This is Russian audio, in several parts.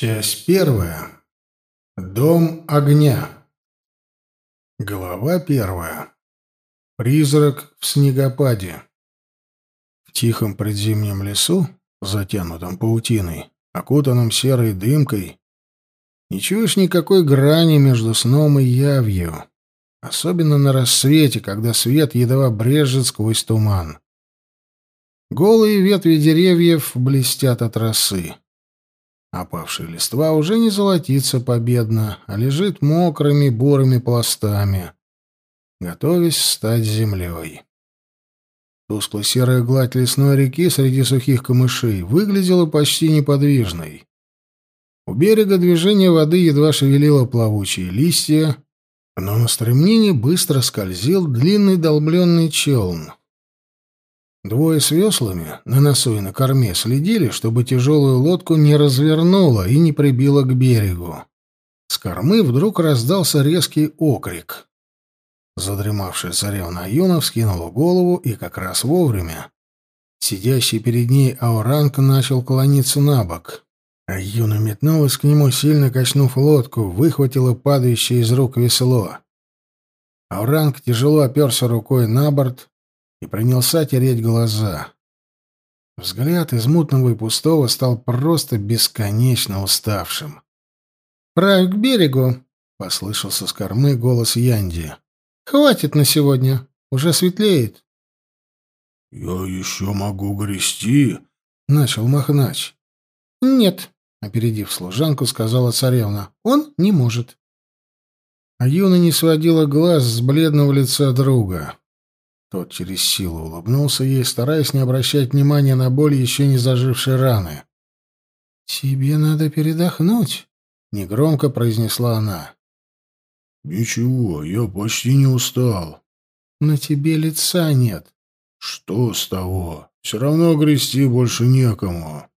Часть первая. Дом огня. Глава первая. Призрак в снегопаде. В тихом предзимнем лесу, затянутом паутиной, окутанном серой дымкой, не чуешь никакой грани между сном и явью, особенно на рассвете, когда свет едва брежет сквозь туман. Голые ветви деревьев блестят от росы. Опавшая листва уже не золотится победно, а лежит мокрыми бурыми пластами, готовясь стать землей. Тускло-серая гладь лесной реки среди сухих камышей выглядела почти неподвижной. У берега движение воды едва шевелило плавучие листья, но на стремнине быстро скользил длинный долбленный челн. Двое с веслами на носу и на корме следили, чтобы тяжелую лодку не развернуло и не прибило к берегу. С кормы вдруг раздался резкий окрик. Задремавшая царевна Аюна вскинула голову и как раз вовремя. Сидящий перед ней Ауранг начал клониться на бок. Аюна метнулась к нему, сильно качнув лодку, выхватила падающее из рук весло. Ауранг тяжело оперся рукой на борт, и принялся тереть глаза. Взгляд из мутного и пустого стал просто бесконечно уставшим. «Правь к берегу!» — послышался с кормы голос Янди. «Хватит на сегодня, уже светлеет». «Я еще могу грести», — начал Махнач. «Нет», — опередив служанку, сказала царевна. «Он не может». А Юна не сводила глаз с бледного лица друга. Тот через силу улыбнулся ей, стараясь не обращать внимания на боль еще не зажившей раны. «Тебе надо передохнуть», — негромко произнесла она. «Ничего, я почти не устал». «На тебе лица нет». «Что с того? Все равно грести больше некому».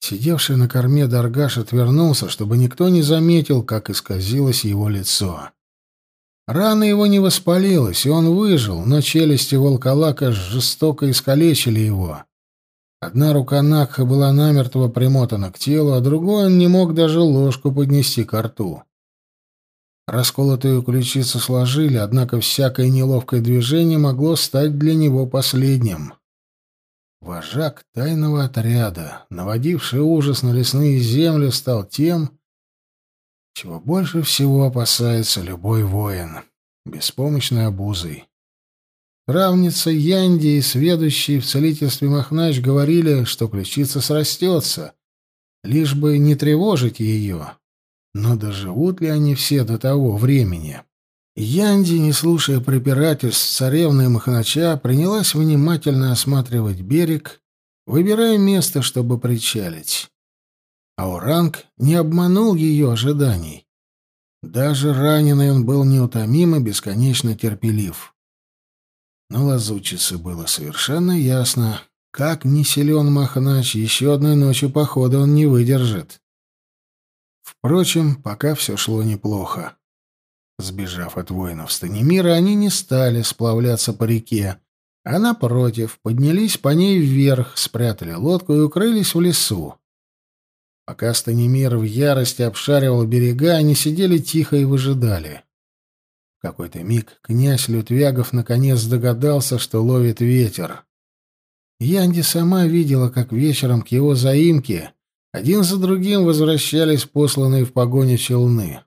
Сидевший на корме Даргаш отвернулся, чтобы никто не заметил, как исказилось его лицо. Рана его не воспалилась, и он выжил, но челюсти волколака жестоко искалечили его. Одна рука Накха была намертво примотана к телу, а другой он не мог даже ложку поднести к рту. Расколотую ключицу сложили, однако всякое неловкое движение могло стать для него последним. Вожак тайного отряда, наводивший ужас на лесные земли, стал тем, чего больше всего опасается любой воин — беспомощной обузой. Травница Янди и сведущий в целительстве Махнач говорили, что ключица срастется, лишь бы не тревожить ее. Но доживут ли они все до того времени? Янди, не слушая препирательств царевны и Махнача, принялась внимательно осматривать берег, выбирая место, чтобы причалить. Ауранг не обманул ее ожиданий. Даже раненый он был неутомим и бесконечно терпелив. Но лазучице было совершенно ясно, как не силен Махнач, еще одной ночью похода он не выдержит. Впрочем, пока все шло неплохо. Сбежав от воинов Станимира, они не стали сплавляться по реке, а, напротив, поднялись по ней вверх, спрятали лодку и укрылись в лесу. Пока Станимир в ярости обшаривал берега, они сидели тихо и выжидали. В какой-то миг князь Лютвягов наконец догадался, что ловит ветер. Янди сама видела, как вечером к его заимке один за другим возвращались посланные в погоню челны.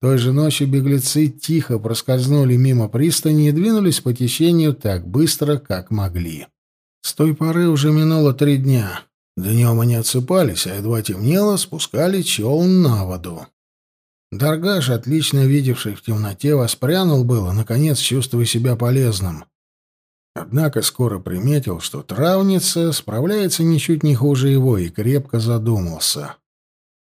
Той же ночью беглецы тихо проскользнули мимо пристани и двинулись по течению так быстро, как могли. С той поры уже минуло три дня. Днем они отсыпались, а едва темнело, спускали челн на воду. Даргаш, отлично видевший в темноте, воспрянул было, наконец чувствуя себя полезным. Однако скоро приметил, что травница справляется ничуть не хуже его, и крепко задумался.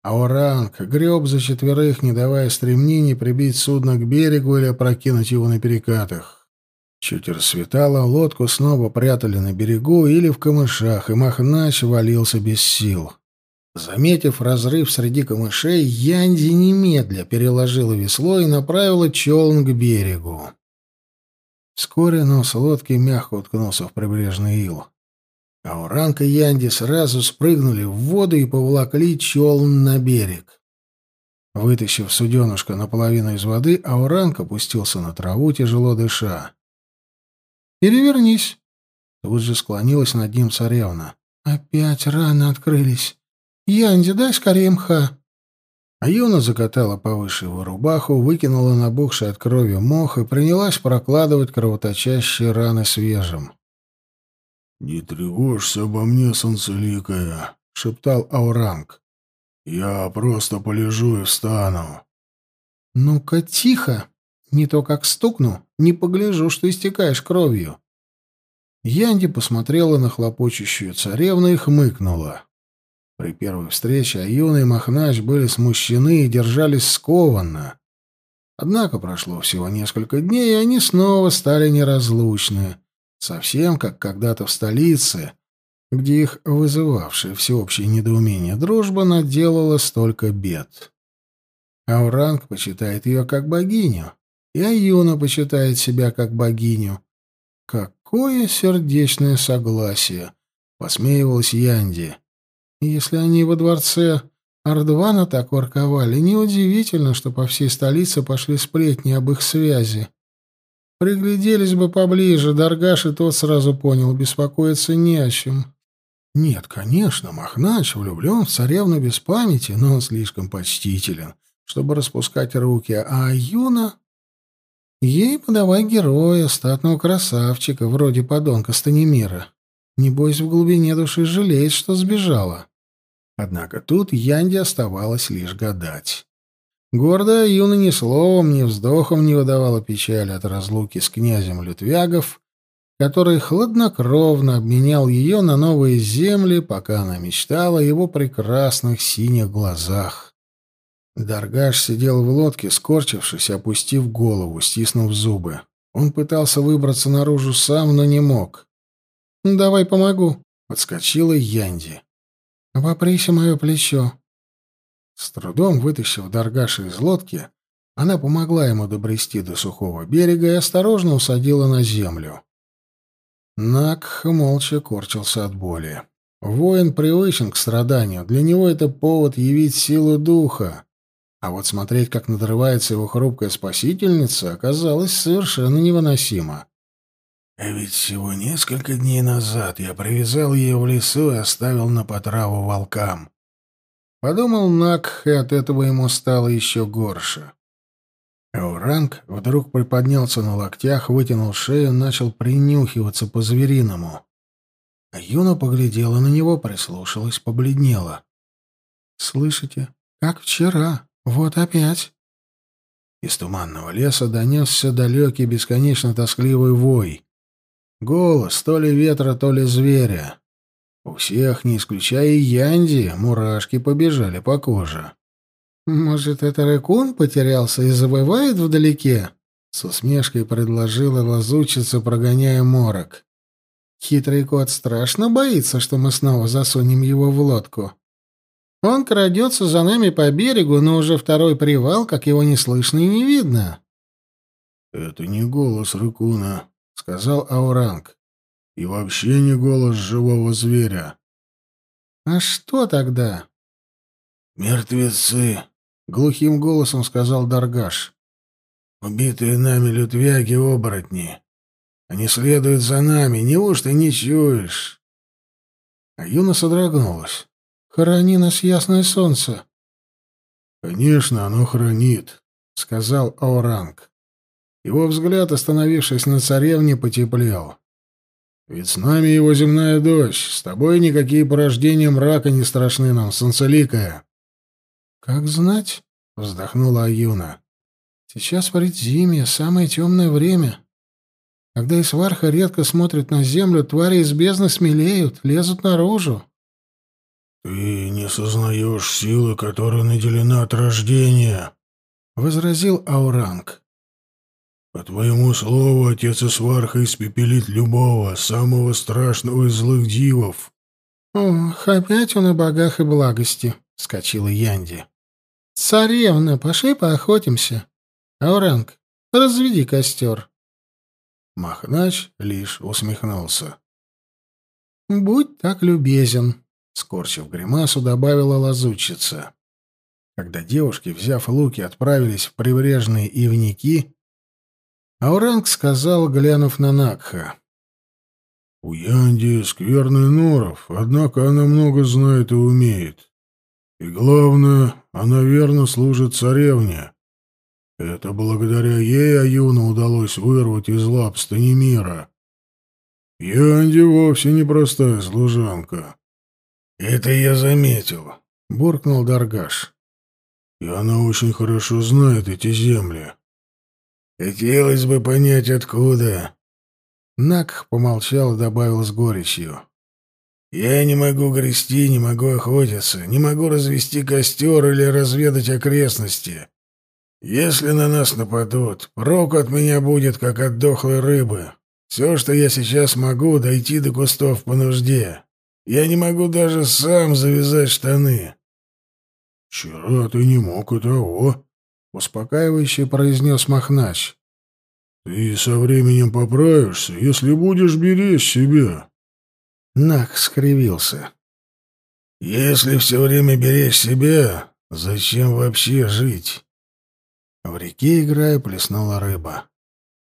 Ауранг греб за четверых, не давая стремнений прибить судно к берегу или опрокинуть его на перекатах. Чуть рассветало, лодку снова прятали на берегу или в камышах, и Махнач валился без сил. Заметив разрыв среди камышей, Янди немедля переложила весло и направила челн к берегу. Вскоре нос лодки мягко уткнулся в прибрежный ил. Ауранг и Янди сразу спрыгнули в воду и поволокли челн на берег. Вытащив суденушка наполовину из воды, Ауранг опустился на траву, тяжело дыша. «Перевернись!» Тут же склонилась над ним царевна. «Опять раны открылись. Янди, дай скорее мха!» А Юна закатала повыше его рубаху, выкинула набухший от крови мох и принялась прокладывать кровоточащие раны свежим. «Не тревожься обо мне, солнцеликая», — шептал Ауранг. «Я просто полежу и встану». «Ну-ка, тихо! Не то как стукну, не погляжу, что истекаешь кровью». Янди посмотрела на хлопочущую царевну и хмыкнула. При первой встрече Аюна и Махнач были смущены и держались скованно. Однако прошло всего несколько дней, и они снова стали неразлучны, совсем как когда-то в столице, где их вызывавшая всеобщее недоумение дружба наделала столько бед. Ауранг почитает ее как богиню, и Аюна почитает себя как богиню. Какое сердечное согласие! — посмеивалась Янди. Если они во дворце Ардвана так ворковали, неудивительно, что по всей столице пошли сплетни об их связи. Пригляделись бы поближе, Даргаш и тот сразу понял, беспокоиться не о чем. Нет, конечно, Махнач влюблен в царевну без памяти, но он слишком почтителен, чтобы распускать руки, а Юна... Ей подавай героя, статного красавчика, вроде подонка Станимира. Небось, в глубине души жалеет, что сбежала. Однако тут Янде оставалось лишь гадать. Гордая Юна ни словом, ни вздохом не выдавала печали от разлуки с князем Лютвягов, который хладнокровно обменял ее на новые земли, пока она мечтала о его прекрасных синих глазах. Даргаш сидел в лодке, скорчившись, опустив голову, стиснув зубы. Он пытался выбраться наружу сам, но не мог. «Давай помогу», — подскочила Янди. «Обоприся мое плечо». С трудом вытащив Даргаша из лодки, она помогла ему добрести до сухого берега и осторожно усадила на землю. Накх молча корчился от боли. Воин привычен к страданию, для него это повод явить силу духа. А вот смотреть, как надрывается его хрупкая спасительница, оказалось совершенно невыносимо. А ведь всего несколько дней назад я привязал ее в лесу и оставил на потраву волкам. Подумал Нак, и от этого ему стало еще горше. Эуранг вдруг приподнялся на локтях, вытянул шею, начал принюхиваться по-звериному. А Юна поглядела на него, прислушалась, побледнела. «Слышите? Как вчера. Вот опять». Из туманного леса донесся далекий, бесконечно тоскливый вой. Голос то ли ветра, то ли зверя. У всех, не исключая Янди, мурашки побежали по коже. «Может, это рыкун потерялся и забывает вдалеке?» С усмешкой предложила лазучица, прогоняя морок. «Хитрый кот страшно боится, что мы снова засунем его в лодку. Он крадется за нами по берегу, но уже второй привал, как его не слышно и не видно». «Это не голос рыкуна», — сказал Ауранг. «И вообще не голос живого зверя». «А что тогда?» «Мертвецы», — глухим голосом сказал Даргаш. «Убитые нами лютвяги-оборотни. Они следуют за нами, неужто не чуешь?» А Юна содрогнулась. «Храни нас ясное солнце». «Конечно, оно хранит», — сказал Ауранг. Его взгляд, остановившись на царевне, потеплел. «Ведь с нами его земная дочь. С тобой никакие порождения мрака не страшны нам, солнцеликая». «Как знать?» — вздохнула Аюна. «Сейчас предзимье, самое темное время. Когда Исварха редко смотрит на землю, твари из бездны смелеют, лезут наружу». «Ты не сознаешь силы, которой наделена от рождения», — возразил Ауранг. По твоему слову, отец Исварха испепелит любого, самого страшного из злых дивов. Ох, опять он о богах и благости, — вскочила Янди. Царевна, пошли поохотимся. Ауранг, разведи костер. Махнач лишь усмехнулся. Будь так любезен, скорчив гримасу, добавила лазутчица. Когда девушки, взяв луки, отправились в прибрежные ивники, Ауранг сказал, глянув на Накха. «У Янди скверный норов, однако она много знает и умеет. И главное, она верно служит царевне. Это благодаря ей Аюну удалось вырвать из лап Станимира. Янди вовсе не простая служанка». «Это я заметил», — буркнул Даргаш. «И она очень хорошо знает эти земли». Хотелось бы понять, откуда. Нак помолчал и добавил с горечью. Я не могу грести, не могу охотиться, не могу развести костер или разведать окрестности. Если на нас нападут, проку от меня будет, как от дохлой рыбы. Все, что я сейчас могу, дойти до кустов по нужде. Я не могу даже сам завязать штаны. — Вчера ты не мог и того, — успокаивающе произнес Махнач. «Ты со временем поправишься, если будешь беречь себя». Нах скривился. «Если все время беречь себя, зачем вообще жить?» В реке, играя, плеснула рыба.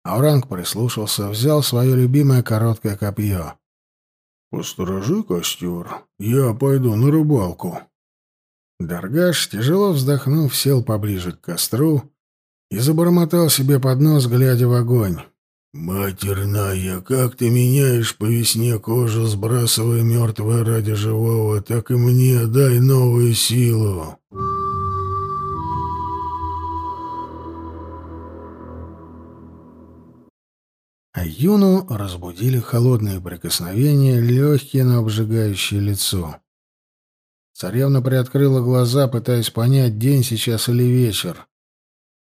Ауранг прислушался, взял свое любимое короткое копье. «Посторожи костер, я пойду на рыбалку». Даргаш, тяжело вздохнув, сел поближе к костру и забормотал себе под нос, глядя в огонь. «Матерная, как ты меняешь по весне кожу, сбрасывая мертвое ради живого, так и мне дай новую силу!» Юну разбудили холодные прикосновения, легкие, но обжигающие лицо. Царевна приоткрыла глаза, пытаясь понять, день сейчас или вечер.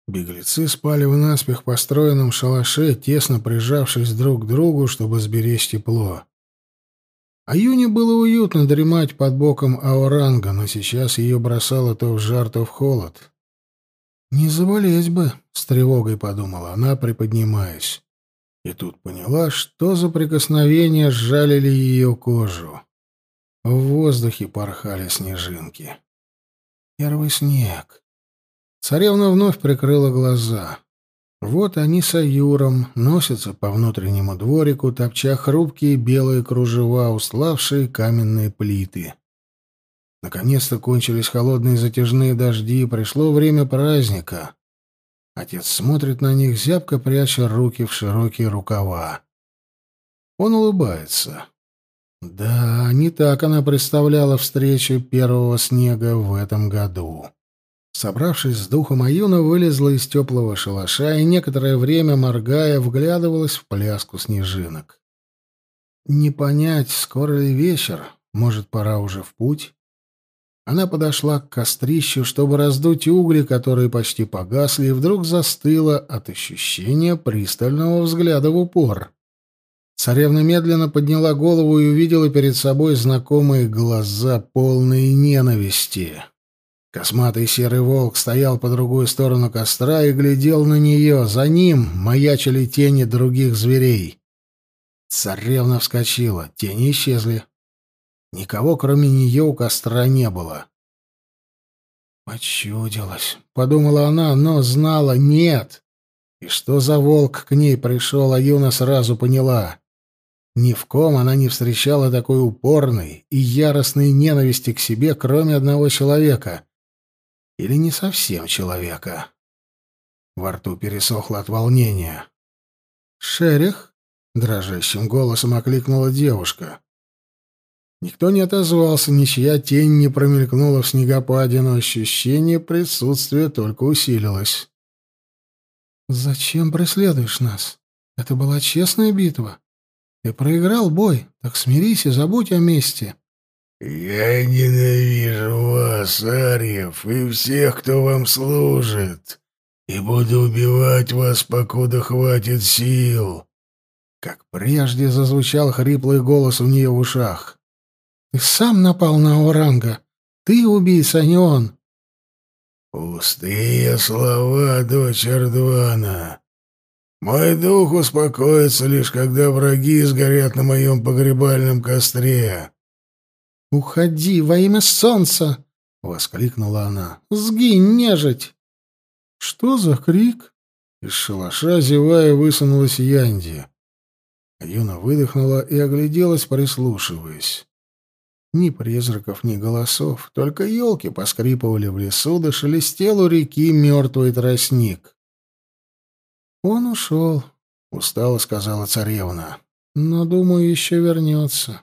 Беглецы спали в наспех построенном шалаше, тесно прижавшись друг к другу, чтобы сберечь тепло. А Юне было уютно дремать под боком Ауранга, но сейчас ее бросало то в жар, то в холод. «Не заболеть бы», — с тревогой подумала она, приподнимаясь. И тут поняла, что за прикосновения сжалили ее кожу. В воздухе порхали снежинки. Первый снег. Царевна вновь прикрыла глаза. Вот они с Аюром носятся по внутреннему дворику, топча хрупкие белые кружева, уславшие каменные плиты. Наконец-то кончились холодные затяжные дожди, пришло время праздника. Отец смотрит на них, зябко пряча руки в широкие рукава. Он улыбается. Да, не так она представляла встречу первого снега в этом году. Собравшись с духом, Аюна вылезла из теплого шалаша и некоторое время, моргая, вглядывалась в пляску снежинок. Не понять, скоро ли вечер, может, пора уже в путь? Она подошла к кострищу, чтобы раздуть угли, которые почти погасли, и вдруг застыла от ощущения пристального взгляда в упор. Царевна медленно подняла голову и увидела перед собой знакомые глаза, полные ненависти. Косматый серый волк стоял по другую сторону костра и глядел на нее. За ним маячили тени других зверей. Царевна вскочила. Тени исчезли. Никого, кроме нее, у костра не было. «Почудилась», — подумала она, но знала — нет. И что за волк к ней пришел, а Юна сразу поняла. Ни в ком она не встречала такой упорной и яростной ненависти к себе, кроме одного человека. Или не совсем человека. Во рту пересохло от волнения. «Шерих?» — дрожащим голосом окликнула девушка. Никто не отозвался, ничья тень не промелькнула в снегопаде, но ощущение присутствия только усилилось. «Зачем преследуешь нас? Это была честная битва. Ты проиграл бой, так смирись и забудь о мести. Я ненавижу вас, Арьев, и всех, кто вам служит, и буду убивать вас, покуда хватит сил. Как прежде зазвучал хриплый голос у нее в ушах. Ты сам напал на Оранга. Ты убийца, а не он. Пустые слова, дочь Ардвана. Мой дух успокоится лишь, когда враги сгорят на моем погребальном костре. «Уходи во имя солнца!» — воскликнула она. «Сгинь, нежить!» «Что за крик?» Из шалаша, зевая, высунулась Янди. Юна выдохнула и огляделась, прислушиваясь. Ни призраков, ни голосов, только елки поскрипывали в лесу, да шелестел у реки мертвый тростник. «Он ушел», — устало сказала царевна, — «но, думаю, еще вернется».